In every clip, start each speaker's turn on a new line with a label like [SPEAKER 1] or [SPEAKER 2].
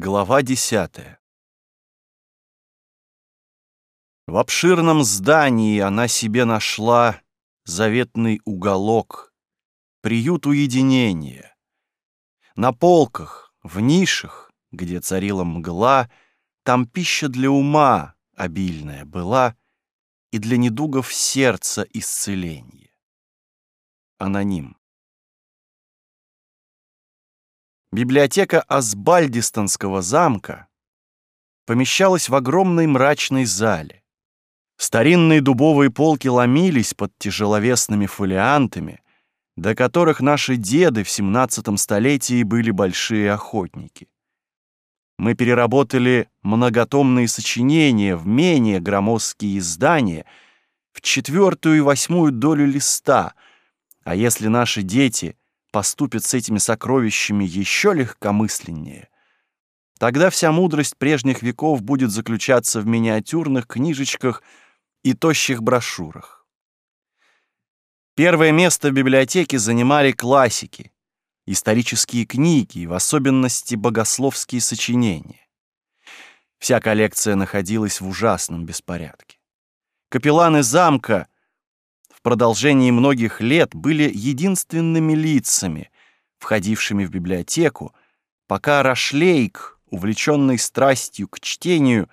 [SPEAKER 1] Глава 10. В обширном здании она себе нашла заветный уголок, приют уединения. На полках, в нишах, где царила мгла, там пища для ума обильная была и для недугов сердца исцеление. Аноним. Библиотека Асбальдистонского замка помещалась в огромной мрачной зале. Старинные дубовые полки ломились под тяжеловесными фолиантами, до которых наши деды в 17 столетии были большие охотники. Мы переработали многотомные сочинения в менее громоздкие издания — в четвертую и восьмую долю листа, а если наши дети поступит с этими сокровищами еще легкомысленнее. Тогда вся мудрость прежних веков будет заключаться в миниатюрных книжечках и тощих брошюрах. Первое место в библиотеке занимали классики, исторические книги и в особенности богословские сочинения. Вся коллекция находилась в ужасном беспорядке. Капелланы замка — в продолжении многих лет были единственными лицами, входившими в библиотеку, пока Рашлейк, увлеченный страстью к чтению,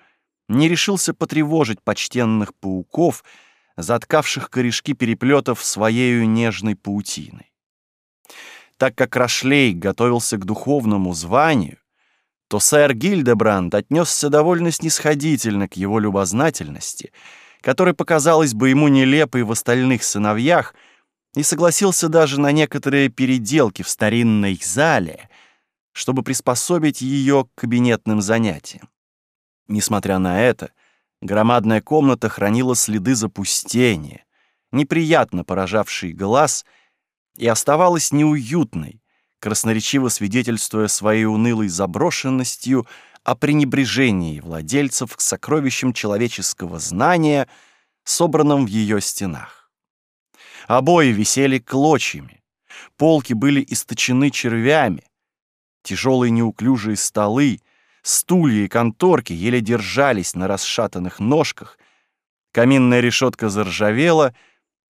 [SPEAKER 1] не решился потревожить почтенных пауков, заткавших корешки переплетов своею нежной паутиной. Так как Рашлейк готовился к духовному званию, то сэр Гильдебранд отнесся довольно снисходительно к его любознательности — которая показалась бы ему нелепой в остальных сыновьях, и согласился даже на некоторые переделки в старинной зале, чтобы приспособить ее к кабинетным занятиям. Несмотря на это, громадная комната хранила следы запустения, неприятно поражавшие глаз, и оставалась неуютной, красноречиво свидетельствуя своей унылой заброшенностью — о пренебрежении владельцев к сокровищам человеческого знания, собранным в ее стенах. Обои висели клочьями, полки были источены червями, тяжелые неуклюжие столы, стулья и конторки еле держались на расшатанных ножках, каминная решетка заржавела,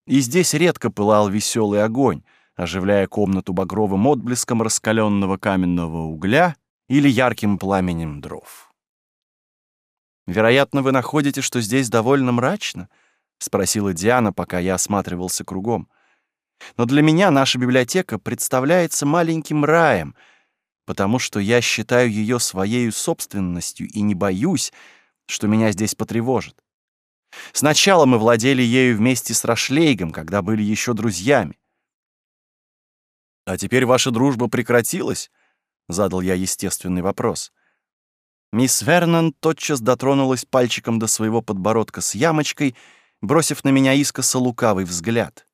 [SPEAKER 1] и здесь редко пылал веселый огонь, оживляя комнату багровым отблеском раскаленного каменного угля — или ярким пламенем дров. «Вероятно, вы находите, что здесь довольно мрачно?» — спросила Диана, пока я осматривался кругом. «Но для меня наша библиотека представляется маленьким раем, потому что я считаю ее своей собственностью и не боюсь, что меня здесь потревожит. Сначала мы владели ею вместе с Рашлейгом, когда были еще друзьями. А теперь ваша дружба прекратилась?» — задал я естественный вопрос. Мисс Вернон тотчас дотронулась пальчиком до своего подбородка с ямочкой, бросив на меня искоса лукавый взгляд.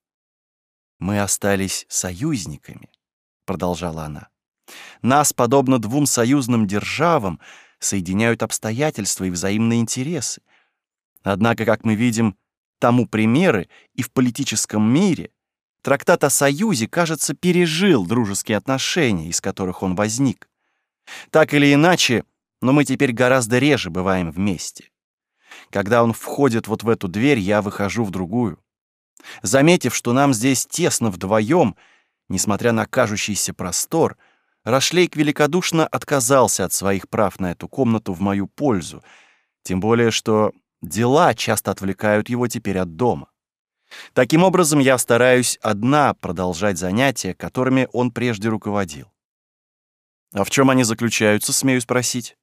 [SPEAKER 1] «Мы остались союзниками», — продолжала она. «Нас, подобно двум союзным державам, соединяют обстоятельства и взаимные интересы. Однако, как мы видим, тому примеры и в политическом мире, Трактат о союзе, кажется, пережил дружеские отношения, из которых он возник. Так или иначе, но мы теперь гораздо реже бываем вместе. Когда он входит вот в эту дверь, я выхожу в другую. Заметив, что нам здесь тесно вдвоем, несмотря на кажущийся простор, Рашлейк великодушно отказался от своих прав на эту комнату в мою пользу, тем более что дела часто отвлекают его теперь от дома. Таким образом, я стараюсь одна продолжать занятия, которыми он прежде руководил. А в чем они заключаются, смею спросить?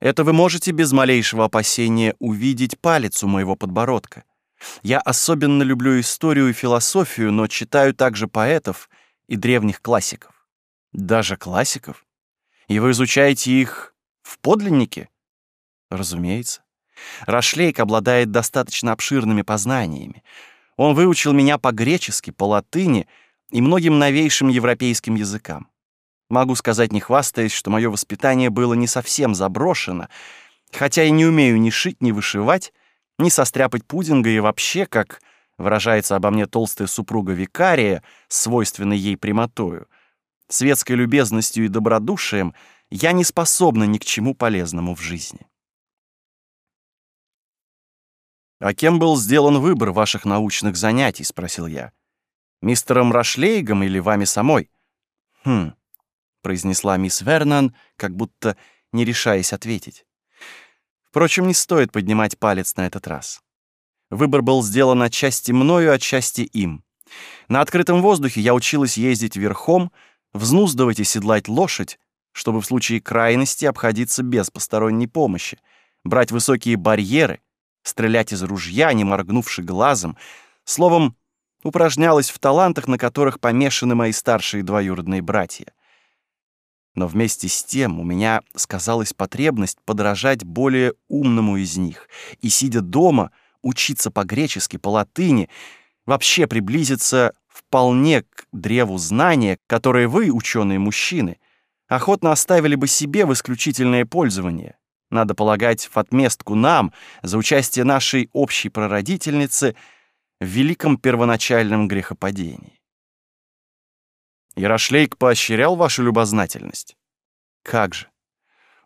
[SPEAKER 1] Это вы можете без малейшего опасения увидеть палец у моего подбородка. Я особенно люблю историю и философию, но читаю также поэтов и древних классиков. Даже классиков? И вы изучаете их в подлиннике? Разумеется. Рашлейк обладает достаточно обширными познаниями. Он выучил меня по-гречески, по-латыни и многим новейшим европейским языкам. Могу сказать, не хвастаясь, что мое воспитание было не совсем заброшено, хотя я не умею ни шить, ни вышивать, ни состряпать пудинга и вообще, как выражается обо мне толстая супруга викария, свойственной ей прямотою, светской любезностью и добродушием, я не способна ни к чему полезному в жизни. «А кем был сделан выбор ваших научных занятий?» — спросил я. «Мистером Рашлейгом или вами самой?» «Хм», — произнесла мисс Вернан, как будто не решаясь ответить. Впрочем, не стоит поднимать палец на этот раз. Выбор был сделан отчасти мною, отчасти им. На открытом воздухе я училась ездить верхом, взнуздывать и седлать лошадь, чтобы в случае крайности обходиться без посторонней помощи, брать высокие барьеры — стрелять из ружья, не моргнувши глазом. Словом, упражнялась в талантах, на которых помешаны мои старшие двоюродные братья. Но вместе с тем у меня сказалась потребность подражать более умному из них и, сидя дома, учиться по-гречески, по-латыни, вообще приблизиться вполне к древу знания, которое вы, ученые мужчины, охотно оставили бы себе в исключительное пользование надо полагать, в отместку нам за участие нашей общей прародительницы в великом первоначальном грехопадении. Ярошлейк поощрял вашу любознательность? Как же!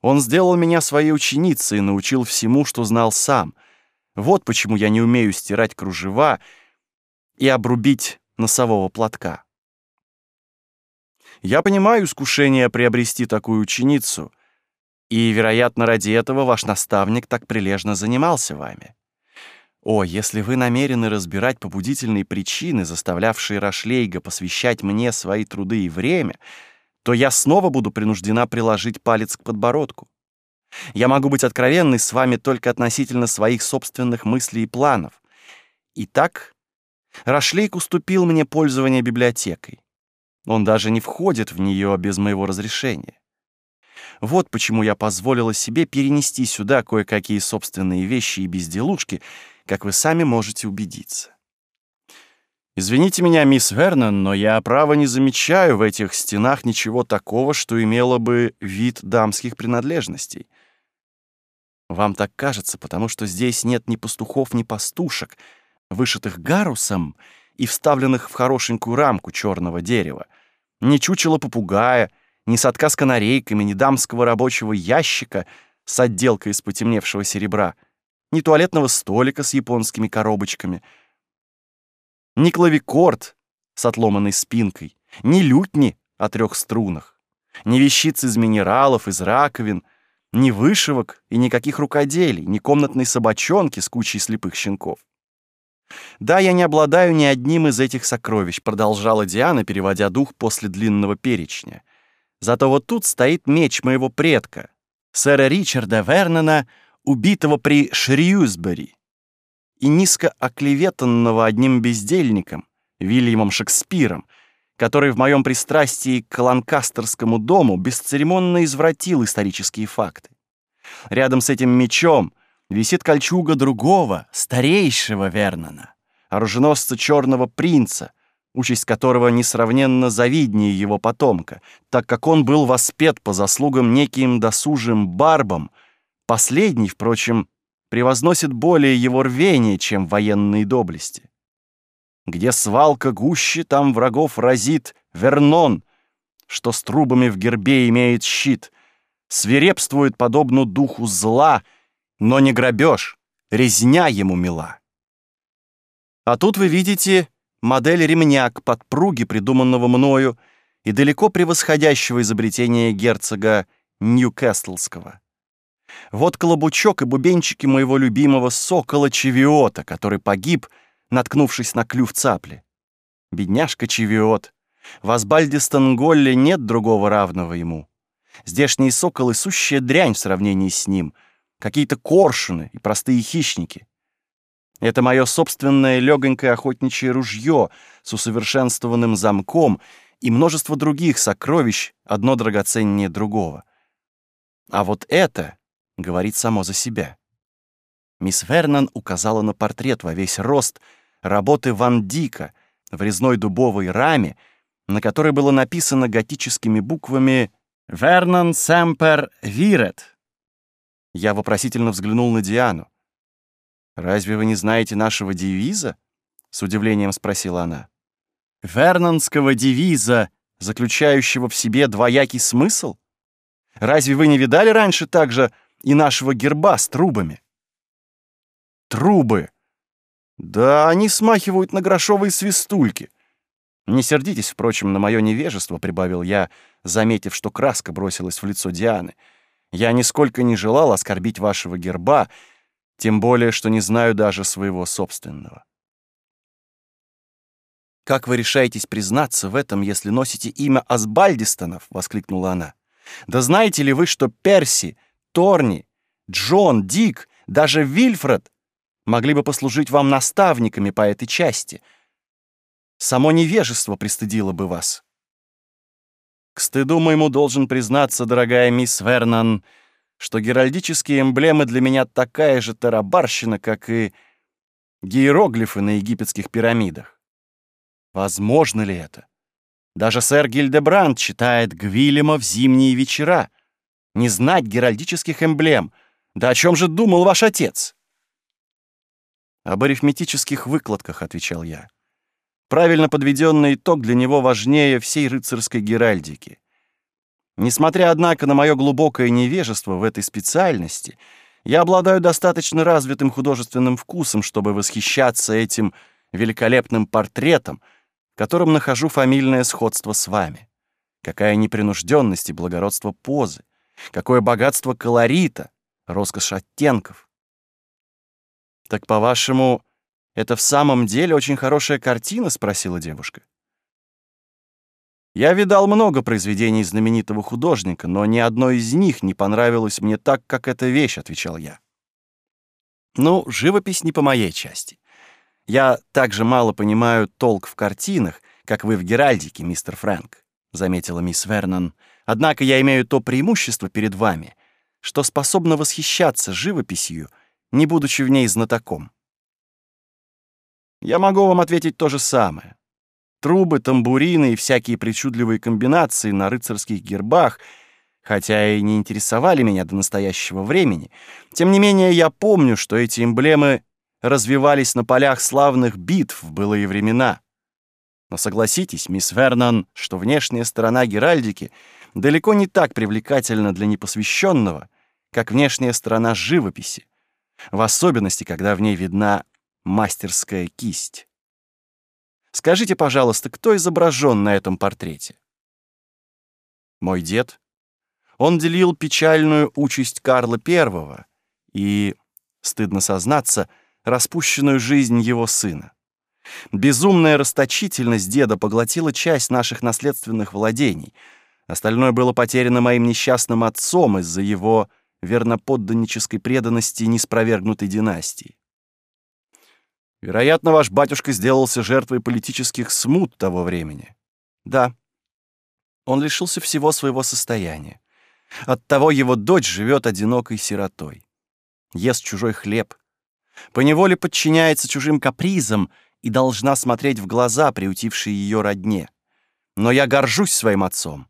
[SPEAKER 1] Он сделал меня своей ученицей и научил всему, что знал сам. Вот почему я не умею стирать кружева и обрубить носового платка. Я понимаю искушение приобрести такую ученицу — и, вероятно, ради этого ваш наставник так прилежно занимался вами. О, если вы намерены разбирать побудительные причины, заставлявшие Рашлейга посвящать мне свои труды и время, то я снова буду принуждена приложить палец к подбородку. Я могу быть откровенной с вами только относительно своих собственных мыслей и планов. Итак, Рашлейк уступил мне пользование библиотекой. Он даже не входит в нее без моего разрешения. Вот почему я позволила себе перенести сюда кое-какие собственные вещи и безделушки, как вы сами можете убедиться. Извините меня, мисс Вернон, но я, право, не замечаю в этих стенах ничего такого, что имело бы вид дамских принадлежностей. Вам так кажется, потому что здесь нет ни пастухов, ни пастушек, вышитых гарусом и вставленных в хорошенькую рамку черного дерева, ни чучела попугая — ни садка с канарейками, ни дамского рабочего ящика с отделкой из потемневшего серебра, ни туалетного столика с японскими коробочками, ни клавикорд с отломанной спинкой, ни лютни о трех струнах, ни вещиц из минералов, из раковин, ни вышивок и никаких рукоделий, ни комнатной собачонки с кучей слепых щенков. «Да, я не обладаю ни одним из этих сокровищ», — продолжала Диана, переводя дух после длинного перечня. Зато вот тут стоит меч моего предка, сэра Ричарда Вернона, убитого при Шрьюсбери и низко оклеветанного одним бездельником, Вильямом Шекспиром, который в моем пристрастии к ланкастерскому дому бесцеремонно извратил исторические факты. Рядом с этим мечом висит кольчуга другого, старейшего Вернона, оруженосца Черного Принца, участь которого несравненно завиднее его потомка, так как он был воспет по заслугам неким досужим барбом. Последний, впрочем, превозносит более его рвение, чем военные доблести. Где свалка гуще, там врагов разит Вернон, что с трубами в гербе имеет щит, свирепствует подобно духу зла, но не грабеж, резня ему мила. А тут вы видите модель ремня к подпруге, придуманного мною, и далеко превосходящего изобретения герцога Ньюкаслского. Вот колобучок и бубенчики моего любимого сокола Чевиота, который погиб, наткнувшись на клюв цапли. Бедняжка Чевиот. В Асбальде нет другого равного ему. Здешние соколы — сущая дрянь в сравнении с ним. Какие-то коршуны и простые хищники. Это мое собственное легонькое охотничье ружье с усовершенствованным замком и множество других сокровищ, одно драгоценнее другого. А вот это говорит само за себя. Мисс Вернан указала на портрет во весь рост работы Ван Дика в резной дубовой раме, на которой было написано готическими буквами Вернан Семпер Вирет». Я вопросительно взглянул на Диану. «Разве вы не знаете нашего девиза?» — с удивлением спросила она. «Вернонского девиза, заключающего в себе двоякий смысл? Разве вы не видали раньше также и нашего герба с трубами?» «Трубы! Да они смахивают на грошовые свистульки!» «Не сердитесь, впрочем, на мое невежество», — прибавил я, заметив, что краска бросилась в лицо Дианы. «Я нисколько не желал оскорбить вашего герба», тем более, что не знаю даже своего собственного. «Как вы решаетесь признаться в этом, если носите имя Асбальдистонов?» — воскликнула она. «Да знаете ли вы, что Перси, Торни, Джон, Дик, даже Вильфред могли бы послужить вам наставниками по этой части? Само невежество пристыдило бы вас». К стыду моему должен признаться, дорогая мисс Вернан. — что геральдические эмблемы для меня такая же тарабарщина, как и гиероглифы на египетских пирамидах. Возможно ли это? Даже сэр Гильдебранд читает Гвиллема в зимние вечера. Не знать геральдических эмблем. Да о чем же думал ваш отец? Об арифметических выкладках, отвечал я. Правильно подведенный итог для него важнее всей рыцарской геральдики. Несмотря, однако, на мое глубокое невежество в этой специальности, я обладаю достаточно развитым художественным вкусом, чтобы восхищаться этим великолепным портретом, в котором нахожу фамильное сходство с вами. Какая непринужденность и благородство позы, какое богатство колорита, роскошь оттенков. «Так, по-вашему, это в самом деле очень хорошая картина?» — спросила девушка. — я видал много произведений знаменитого художника, но ни одно из них не понравилось мне так, как эта вещь, отвечал я. Ну, живопись не по моей части. Я также мало понимаю толк в картинах, как вы в геральдике, мистер Фрэнк, заметила мисс Вернон. Однако я имею то преимущество перед вами, что способна восхищаться живописью, не будучи в ней знатоком. Я могу вам ответить то же самое. Трубы, тамбурины и всякие причудливые комбинации на рыцарских гербах, хотя и не интересовали меня до настоящего времени. Тем не менее, я помню, что эти эмблемы развивались на полях славных битв в былые времена. Но согласитесь, мисс Вернон, что внешняя сторона Геральдики далеко не так привлекательна для непосвященного, как внешняя сторона живописи, в особенности, когда в ней видна мастерская кисть. Скажите, пожалуйста, кто изображен на этом портрете? Мой дед. Он делил печальную участь Карла I и, стыдно сознаться, распущенную жизнь его сына. Безумная расточительность деда поглотила часть наших наследственных владений. Остальное было потеряно моим несчастным отцом из-за его верноподданнической преданности неспровергнутой династии. Вероятно, ваш батюшка сделался жертвой политических смут того времени. Да, он лишился всего своего состояния. Оттого его дочь живет одинокой сиротой. Ест чужой хлеб. Поневоле подчиняется чужим капризам и должна смотреть в глаза, приутившие ее родне. Но я горжусь своим отцом.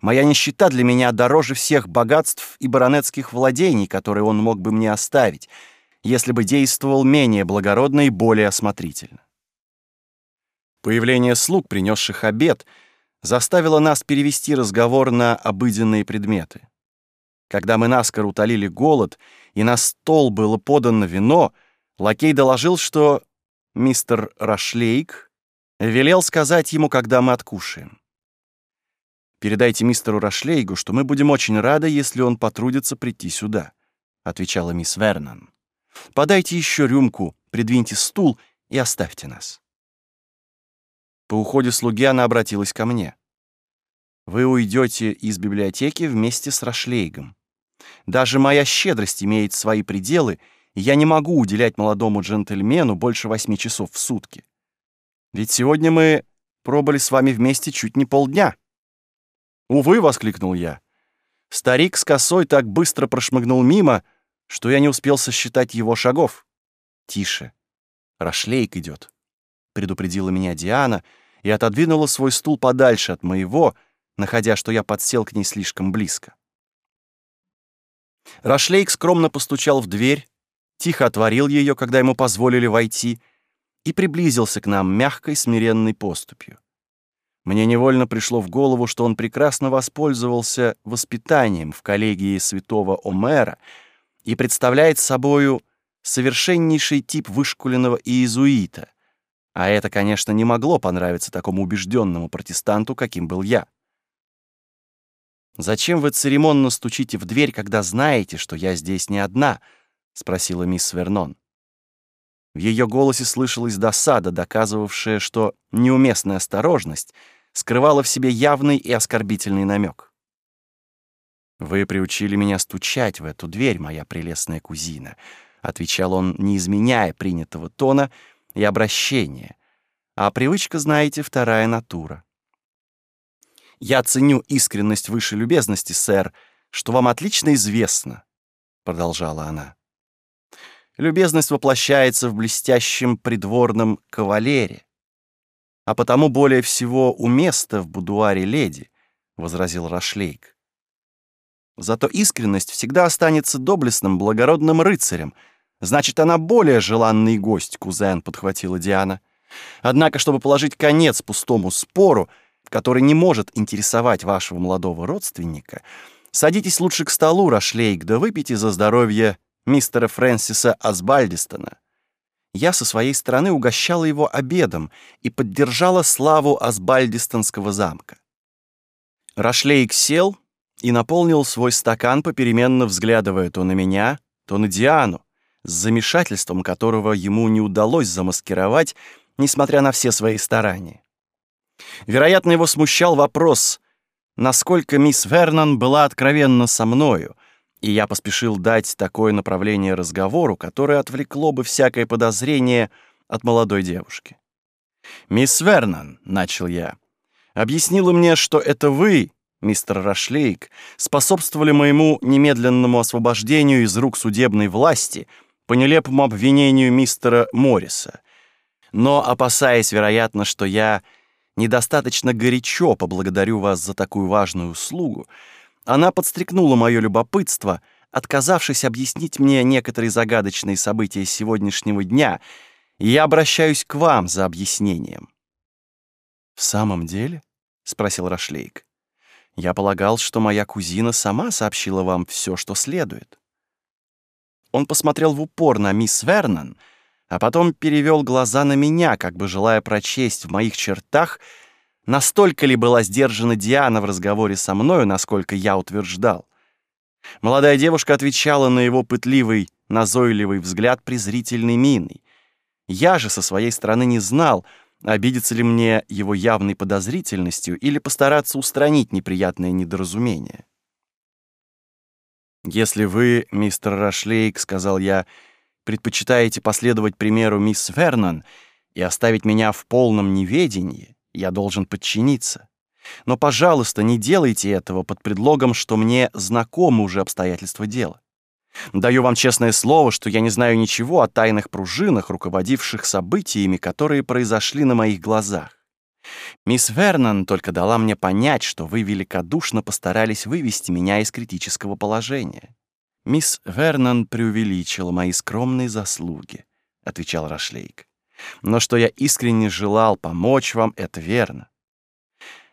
[SPEAKER 1] Моя нищета для меня дороже всех богатств и баронетских владений, которые он мог бы мне оставить — если бы действовал менее благородно и более осмотрительно. Появление слуг, принесших обед, заставило нас перевести разговор на обыденные предметы. Когда мы наскоро утолили голод, и на стол было подано вино, лакей доложил, что мистер Рашлейк велел сказать ему, когда мы откушаем. «Передайте мистеру Рашлейгу, что мы будем очень рады, если он потрудится прийти сюда», — отвечала мисс Вернон. Подайте еще рюмку, придвиньте стул и оставьте нас. По уходе слуги она обратилась ко мне. Вы уйдете из библиотеки вместе с Рашлейгом. Даже моя щедрость имеет свои пределы, и я не могу уделять молодому джентльмену больше восьми часов в сутки. Ведь сегодня мы пробыли с вами вместе чуть не полдня. «Увы!» — воскликнул я. Старик с косой так быстро прошмыгнул мимо — что я не успел сосчитать его шагов. «Тише, Рашлейк идет», — предупредила меня Диана и отодвинула свой стул подальше от моего, находя, что я подсел к ней слишком близко. Рашлейк скромно постучал в дверь, тихо отворил ее, когда ему позволили войти, и приблизился к нам мягкой, смиренной поступью. Мне невольно пришло в голову, что он прекрасно воспользовался воспитанием в коллегии святого Омера — и представляет собою совершеннейший тип вышкуленного иезуита. А это, конечно, не могло понравиться такому убежденному протестанту, каким был я. «Зачем вы церемонно стучите в дверь, когда знаете, что я здесь не одна?» — спросила мисс Вернон. В ее голосе слышалась досада, доказывавшая, что неуместная осторожность скрывала в себе явный и оскорбительный намек. «Вы приучили меня стучать в эту дверь, моя прелестная кузина», — отвечал он, не изменяя принятого тона и обращения. «А привычка, знаете, вторая натура». «Я ценю искренность выше любезности, сэр, что вам отлично известно», — продолжала она. «Любезность воплощается в блестящем придворном кавалере, а потому более всего уместно в будуаре леди», — возразил Рашлейк. Зато искренность всегда останется доблестным, благородным рыцарем. Значит, она более желанный гость, кузен, подхватила Диана. Однако, чтобы положить конец пустому спору, который не может интересовать вашего молодого родственника, садитесь лучше к столу, Рашлейк, да выпейте за здоровье мистера Фрэнсиса Асбальдистона. Я со своей стороны угощала его обедом и поддержала славу Асбальдистонского замка. Рашлейк сел, и наполнил свой стакан, попеременно взглядывая то на меня, то на Диану, с замешательством которого ему не удалось замаскировать, несмотря на все свои старания. Вероятно, его смущал вопрос, насколько мисс Вернон была откровенна со мною, и я поспешил дать такое направление разговору, которое отвлекло бы всякое подозрение от молодой девушки. «Мисс Вернон», — начал я, — «объяснила мне, что это вы, мистер Рашлейк, способствовали моему немедленному освобождению из рук судебной власти по нелепому обвинению мистера Морриса. Но, опасаясь, вероятно, что я недостаточно горячо поблагодарю вас за такую важную услугу, она подстрекнула мое любопытство, отказавшись объяснить мне некоторые загадочные события сегодняшнего дня, и я обращаюсь к вам за объяснением». «В самом деле?» — спросил Рашлейк. Я полагал, что моя кузина сама сообщила вам все, что следует». Он посмотрел в упор на мисс Вернон, а потом перевел глаза на меня, как бы желая прочесть в моих чертах, настолько ли была сдержана Диана в разговоре со мною, насколько я утверждал. Молодая девушка отвечала на его пытливый, назойливый взгляд презрительной миной. Я же со своей стороны не знал — обидится ли мне его явной подозрительностью или постараться устранить неприятное недоразумение. «Если вы, мистер Рашлейк, — сказал я, — предпочитаете последовать примеру мисс Вернон и оставить меня в полном неведении, я должен подчиниться. Но, пожалуйста, не делайте этого под предлогом, что мне знакомы уже обстоятельства дела. Даю вам честное слово, что я не знаю ничего о тайных пружинах, руководивших событиями, которые произошли на моих глазах. Мисс Вернон только дала мне понять, что вы великодушно постарались вывести меня из критического положения. Мисс Вернон преувеличила мои скромные заслуги, отвечал Рашлейк. Но что я искренне желал помочь вам, это верно.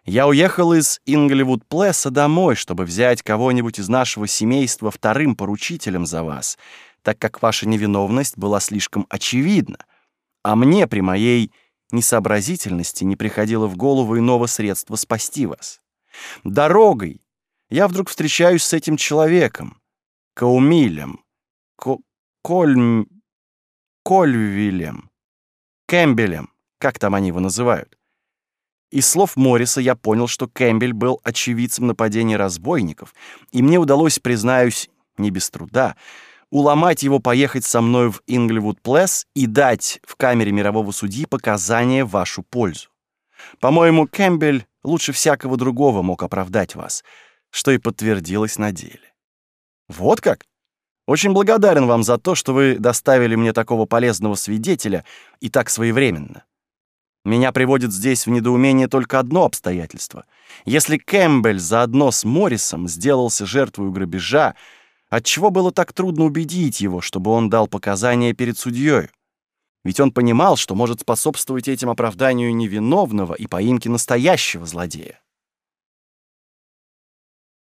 [SPEAKER 1] Я уехал из Инглевуд-Плесса домой, чтобы взять кого-нибудь из нашего семейства вторым поручителем за вас, так как ваша невиновность была слишком очевидна, а мне при моей несообразительности не приходило в голову иного средства спасти вас. Дорогой я вдруг встречаюсь с этим человеком, Каумилем, Ко Кольм... Кольвилем, Кэмбелем, как там они его называют. Из слов Морриса я понял, что Кэмпбель был очевидцем нападения разбойников, и мне удалось, признаюсь, не без труда, уломать его поехать со мной в Инглевуд Плэс и дать в камере мирового судьи показания в вашу пользу. По-моему, Кэмпбель лучше всякого другого мог оправдать вас, что и подтвердилось на деле. Вот как? Очень благодарен вам за то, что вы доставили мне такого полезного свидетеля и так своевременно. Меня приводит здесь в недоумение только одно обстоятельство. Если Кэмпбелл заодно с Моррисом сделался жертвой грабежа, отчего было так трудно убедить его, чтобы он дал показания перед судьей? Ведь он понимал, что может способствовать этим оправданию невиновного и поимке настоящего злодея.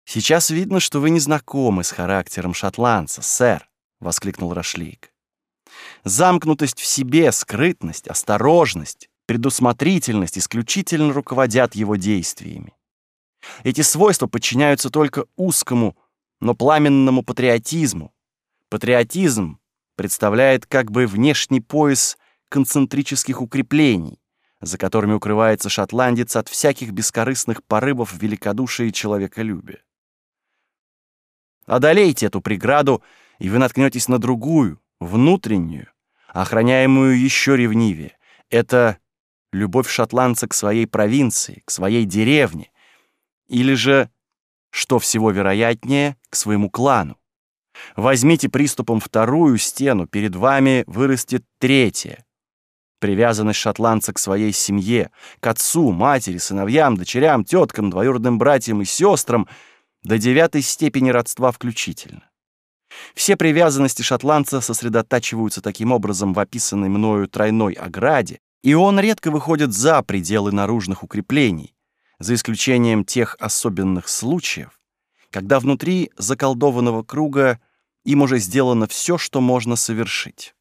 [SPEAKER 1] «Сейчас видно, что вы не знакомы с характером шотландца, сэр», — воскликнул Рашлейк. «Замкнутость в себе, скрытность, осторожность предусмотрительность исключительно руководят его действиями. Эти свойства подчиняются только узкому, но пламенному патриотизму. Патриотизм представляет как бы внешний пояс концентрических укреплений, за которыми укрывается шотландец от всяких бескорыстных порывов великодушия и человеколюбия. Одолейте эту преграду, и вы наткнетесь на другую, внутреннюю, охраняемую еще ревнивее. Это любовь шотландца к своей провинции, к своей деревне, или же, что всего вероятнее, к своему клану. Возьмите приступом вторую стену, перед вами вырастет третья. Привязанность шотландца к своей семье, к отцу, матери, сыновьям, дочерям, теткам, двоюродным братьям и сестрам до девятой степени родства включительно. Все привязанности шотландца сосредотачиваются таким образом в описанной мною тройной ограде, и он редко выходит за пределы наружных укреплений, за исключением тех особенных случаев, когда внутри заколдованного круга им уже сделано все, что можно совершить.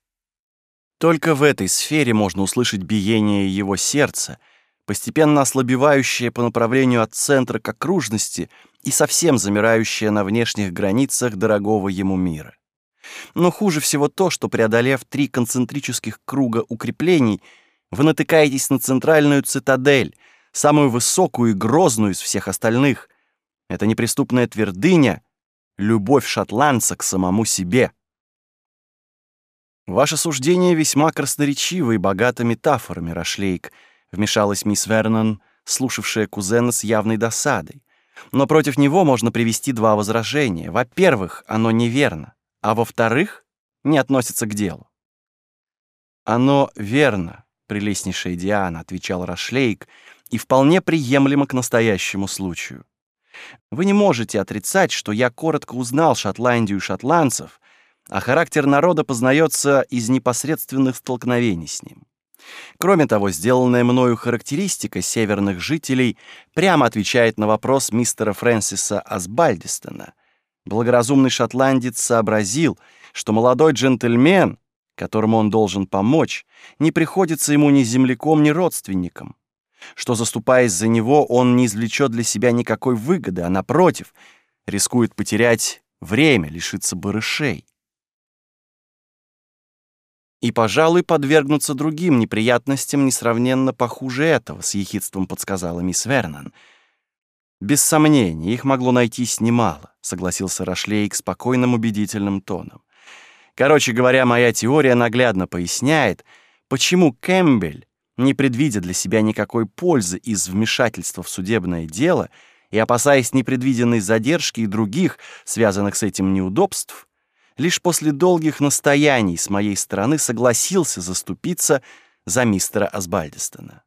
[SPEAKER 1] Только в этой сфере можно услышать биение его сердца, постепенно ослабевающее по направлению от центра к окружности и совсем замирающее на внешних границах дорогого ему мира. Но хуже всего то, что, преодолев три концентрических круга укреплений — вы натыкаетесь на центральную цитадель, самую высокую и грозную из всех остальных. Это неприступная твердыня, любовь шотландца к самому себе. «Ваше суждение весьма красноречиво и богато метафорами, Рашлейк», — вмешалась мисс Вернон, слушавшая кузена с явной досадой. «Но против него можно привести два возражения. Во-первых, оно неверно, а во-вторых, не относится к делу». «Оно верно», прелестнейшая Диана, отвечал Рашлейк, и вполне приемлемо к настоящему случаю. Вы не можете отрицать, что я коротко узнал Шотландию и шотландцев, а характер народа познается из непосредственных столкновений с ним. Кроме того, сделанная мною характеристика северных жителей прямо отвечает на вопрос мистера Фрэнсиса Асбальдистона. Благоразумный шотландец сообразил, что молодой джентльмен, которому он должен помочь, не приходится ему ни земляком, ни родственником, что, заступаясь за него, он не извлечет для себя никакой выгоды, а, напротив, рискует потерять время, лишиться барышей. И, пожалуй, подвергнуться другим неприятностям несравненно похуже этого, с ехидством подсказала мисс Вернон. Без сомнения, их могло найтись немало, согласился Рашлейк спокойным убедительным тоном. Короче говоря, моя теория наглядно поясняет, почему Кэмпбель, не предвидя для себя никакой пользы из вмешательства в судебное дело и опасаясь непредвиденной задержки и других, связанных с этим неудобств, лишь после долгих настояний с моей стороны согласился заступиться за мистера Асбальдистона.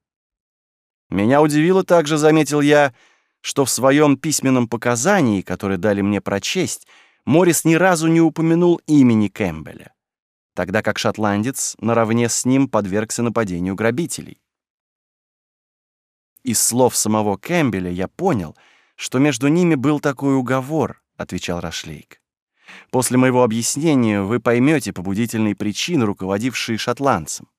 [SPEAKER 1] Меня удивило также, заметил я, что в своем письменном показании, которое дали мне прочесть, Морис ни разу не упомянул имени Кэмпбелля, тогда как шотландец наравне с ним подвергся нападению грабителей. Из слов самого Кэмпбелля я понял, что между ними был такой уговор, отвечал Рашлейк. После моего объяснения вы поймете побудительные причины, руководившие шотландцем.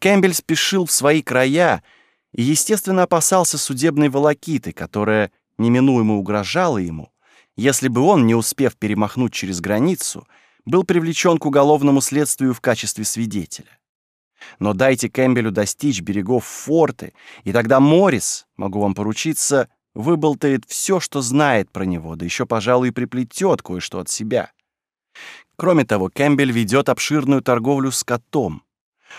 [SPEAKER 1] Кэмпбель спешил в свои края и, естественно, опасался судебной волокиты, которая неминуемо угрожала ему, если бы он, не успев перемахнуть через границу, был привлечен к уголовному следствию в качестве свидетеля. Но дайте Кэмпбелю достичь берегов форты, и тогда Моррис, могу вам поручиться, выболтает все, что знает про него, да еще, пожалуй, приплетет кое-что от себя. Кроме того, Кэмпбелл ведет обширную торговлю с котом.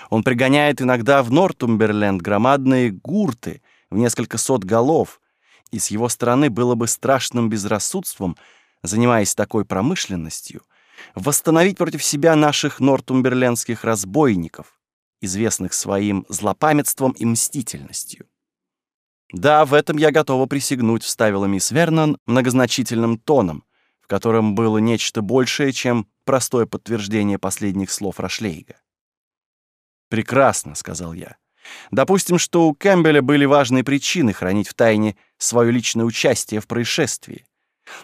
[SPEAKER 1] Он пригоняет иногда в Нортумберленд громадные гурты в несколько сот голов — и с его стороны было бы страшным безрассудством, занимаясь такой промышленностью, восстановить против себя наших нортумберлендских разбойников, известных своим злопамятством и мстительностью. «Да, в этом я готова присягнуть», — вставила мисс Вернон многозначительным тоном, в котором было нечто большее, чем простое подтверждение последних слов Рашлейга. «Прекрасно», — сказал я. «Допустим, что у Кэмпбелля были важные причины хранить в тайне свое личное участие в происшествии.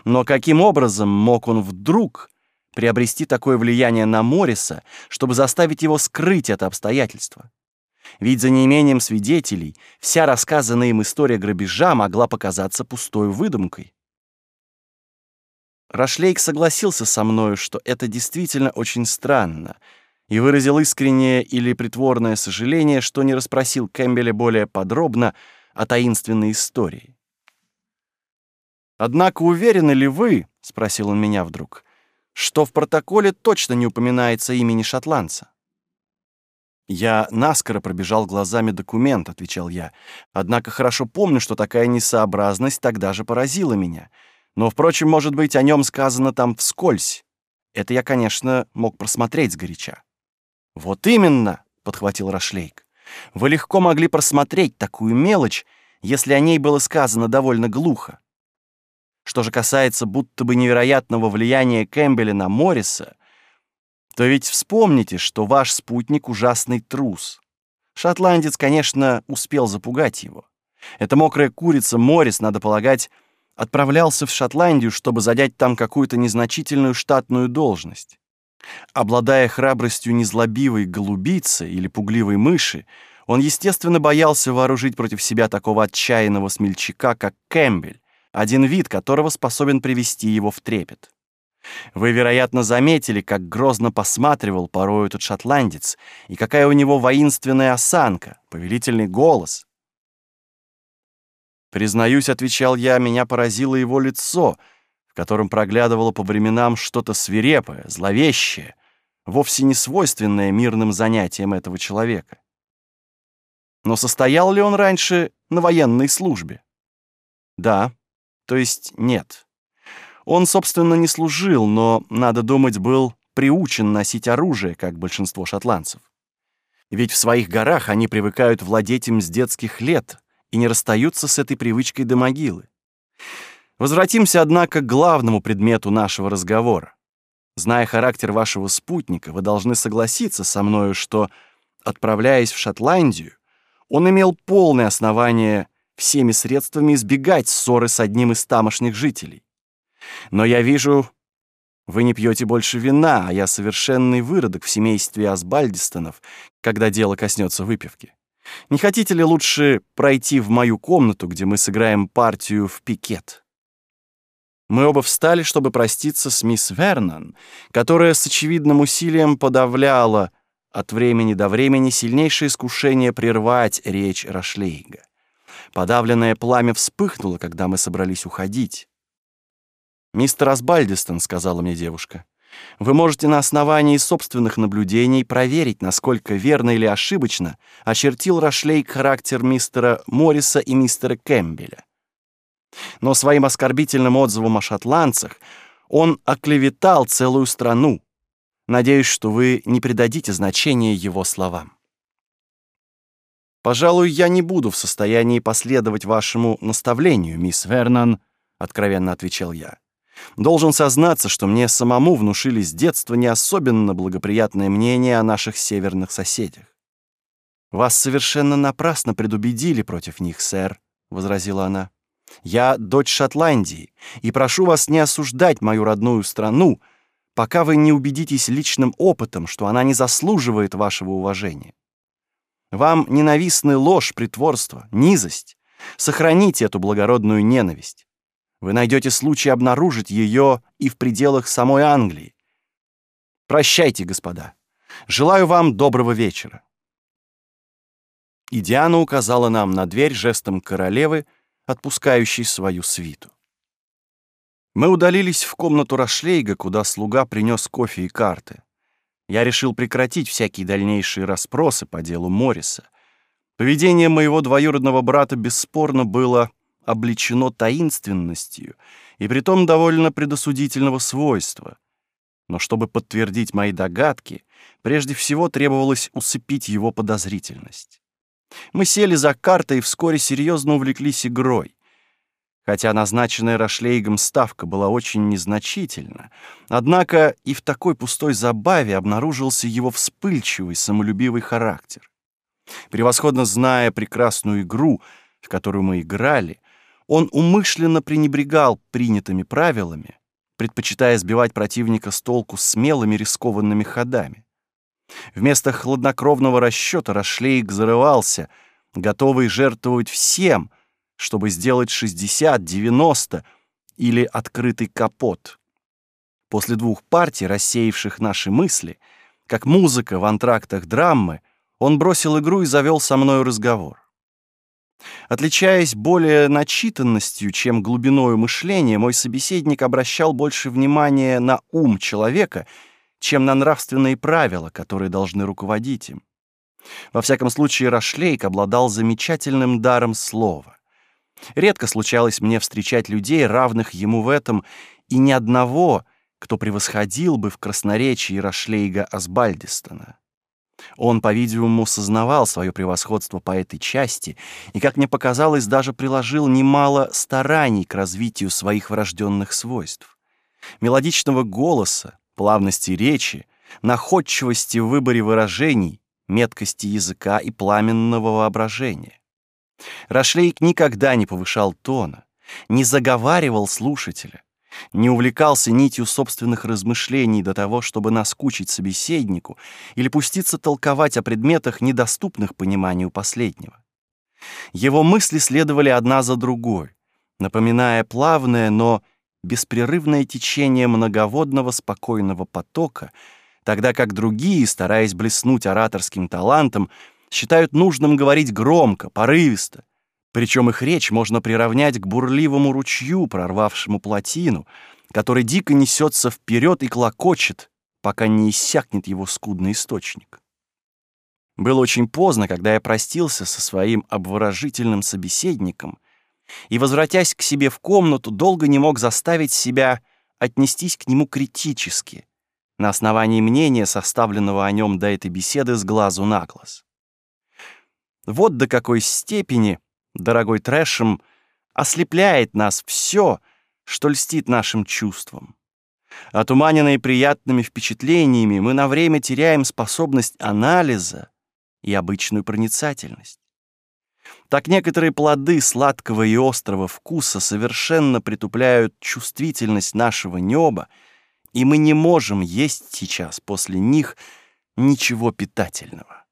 [SPEAKER 1] Но каким образом мог он вдруг приобрести такое влияние на Морриса, чтобы заставить его скрыть это обстоятельство? Ведь за неимением свидетелей вся рассказанная им история грабежа могла показаться пустой выдумкой. Рашлейк согласился со мною, что это действительно очень странно, и выразил искреннее или притворное сожаление, что не расспросил Кэмпбеля более подробно о таинственной истории. «Однако уверены ли вы, — спросил он меня вдруг, — что в протоколе точно не упоминается имени шотландца?» «Я наскоро пробежал глазами документ», — отвечал я. «Однако хорошо помню, что такая несообразность тогда же поразила меня. Но, впрочем, может быть, о нем сказано там вскользь. Это я, конечно, мог просмотреть сгоряча». «Вот именно», — подхватил Рашлейк. «Вы легко могли просмотреть такую мелочь, если о ней было сказано довольно глухо. Что же касается будто бы невероятного влияния Кэмпбелля на Морриса, то ведь вспомните, что ваш спутник — ужасный трус. Шотландец, конечно, успел запугать его. Эта мокрая курица Моррис, надо полагать, отправлялся в Шотландию, чтобы задять там какую-то незначительную штатную должность. Обладая храбростью незлобивой голубицы или пугливой мыши, он, естественно, боялся вооружить против себя такого отчаянного смельчака, как Кэмпбель, один вид которого способен привести его в трепет. Вы, вероятно, заметили, как грозно посматривал порой этот шотландец, и какая у него воинственная осанка, повелительный голос. «Признаюсь», — отвечал я, — «меня поразило его лицо, в котором проглядывало по временам что-то свирепое, зловещее, вовсе не свойственное мирным занятиям этого человека». Но состоял ли он раньше на военной службе? Да, то есть нет. Он, собственно, не служил, но, надо думать, был приучен носить оружие, как большинство шотландцев. Ведь в своих горах они привыкают владеть им с детских лет и не расстаются с этой привычкой до могилы. Возвратимся, однако, к главному предмету нашего разговора. Зная характер вашего спутника, вы должны согласиться со мною, что, отправляясь в Шотландию, он имел полное основание всеми средствами избегать ссоры с одним из тамошних жителей. Но я вижу, вы не пьете больше вина, а я совершенный выродок в семействе Асбальдистонов, когда дело коснется выпивки. Не хотите ли лучше пройти в мою комнату, где мы сыграем партию в пикет? Мы оба встали, чтобы проститься с мисс Вернон, которая с очевидным усилием подавляла от времени до времени сильнейшее искушение прервать речь Рашлейга. Подавленное пламя вспыхнуло, когда мы собрались уходить. «Мистер Асбальдистон», — сказала мне девушка, — «вы можете на основании собственных наблюдений проверить, насколько верно или ошибочно очертил Рашлейк характер мистера Морриса и мистера Кэмпбеля. Но своим оскорбительным отзывом о шотландцах он оклеветал целую страну. Надеюсь, что вы не придадите значения его словам. Пожалуй, я не буду в состоянии последовать вашему наставлению, мисс Вернон, откровенно отвечал я. Должен сознаться, что мне самому внушили с детства не особенно благоприятное мнение о наших северных соседях. Вас совершенно напрасно предубедили против них, сэр, возразила она. Я дочь Шотландии и прошу вас не осуждать мою родную страну, пока вы не убедитесь личным опытом, что она не заслуживает вашего уважения. Вам ненавистны ложь, притворство, низость. Сохраните эту благородную ненависть. Вы найдете случай обнаружить ее и в пределах самой Англии. Прощайте, господа. Желаю вам доброго вечера. И Диана указала нам на дверь жестом королевы, отпускающей свою свиту. Мы удалились в комнату Рашлейга, куда слуга принес кофе и карты. Я решил прекратить всякие дальнейшие расспросы по делу Морриса. Поведение моего двоюродного брата бесспорно было обличено таинственностью и притом довольно предосудительного свойства. Но чтобы подтвердить мои догадки, прежде всего требовалось усыпить его подозрительность. Мы сели за картой и вскоре серьезно увлеклись игрой хотя назначенная Рашлейгом ставка была очень незначительна. Однако и в такой пустой забаве обнаружился его вспыльчивый, самолюбивый характер. Превосходно зная прекрасную игру, в которую мы играли, он умышленно пренебрегал принятыми правилами, предпочитая сбивать противника с толку смелыми рискованными ходами. Вместо хладнокровного расчета Рашлейк зарывался, готовый жертвовать всем — чтобы сделать 60, 90 или открытый капот. После двух партий, рассеявших наши мысли, как музыка в антрактах драмы, он бросил игру и завел со мною разговор. Отличаясь более начитанностью, чем глубиною мышления, мой собеседник обращал больше внимания на ум человека, чем на нравственные правила, которые должны руководить им. Во всяком случае, Рашлейк обладал замечательным даром слова. Редко случалось мне встречать людей, равных ему в этом, и ни одного, кто превосходил бы в красноречии Рашлейга Асбальдистона. Он, по-видимому, сознавал свое превосходство по этой части и, как мне показалось, даже приложил немало стараний к развитию своих врожденных свойств. Мелодичного голоса, плавности речи, находчивости в выборе выражений, меткости языка и пламенного воображения. Рашлейк никогда не повышал тона, не заговаривал слушателя, не увлекался нитью собственных размышлений до того, чтобы наскучить собеседнику или пуститься толковать о предметах, недоступных пониманию последнего. Его мысли следовали одна за другой, напоминая плавное, но беспрерывное течение многоводного спокойного потока, тогда как другие, стараясь блеснуть ораторским талантом, считают нужным говорить громко, порывисто, причем их речь можно приравнять к бурливому ручью, прорвавшему плотину, который дико несется вперед и клокочет, пока не иссякнет его скудный источник. Было очень поздно, когда я простился со своим обворожительным собеседником и, возвратясь к себе в комнату, долго не мог заставить себя отнестись к нему критически, на основании мнения, составленного о нем до этой беседы с глазу на глаз. Вот до какой степени, дорогой трэшем, ослепляет нас все, что льстит нашим чувствам. Отуманенные приятными впечатлениями, мы на время теряем способность анализа и обычную проницательность. Так некоторые плоды сладкого и острого вкуса совершенно притупляют чувствительность нашего неба, и мы не можем есть сейчас после них ничего питательного.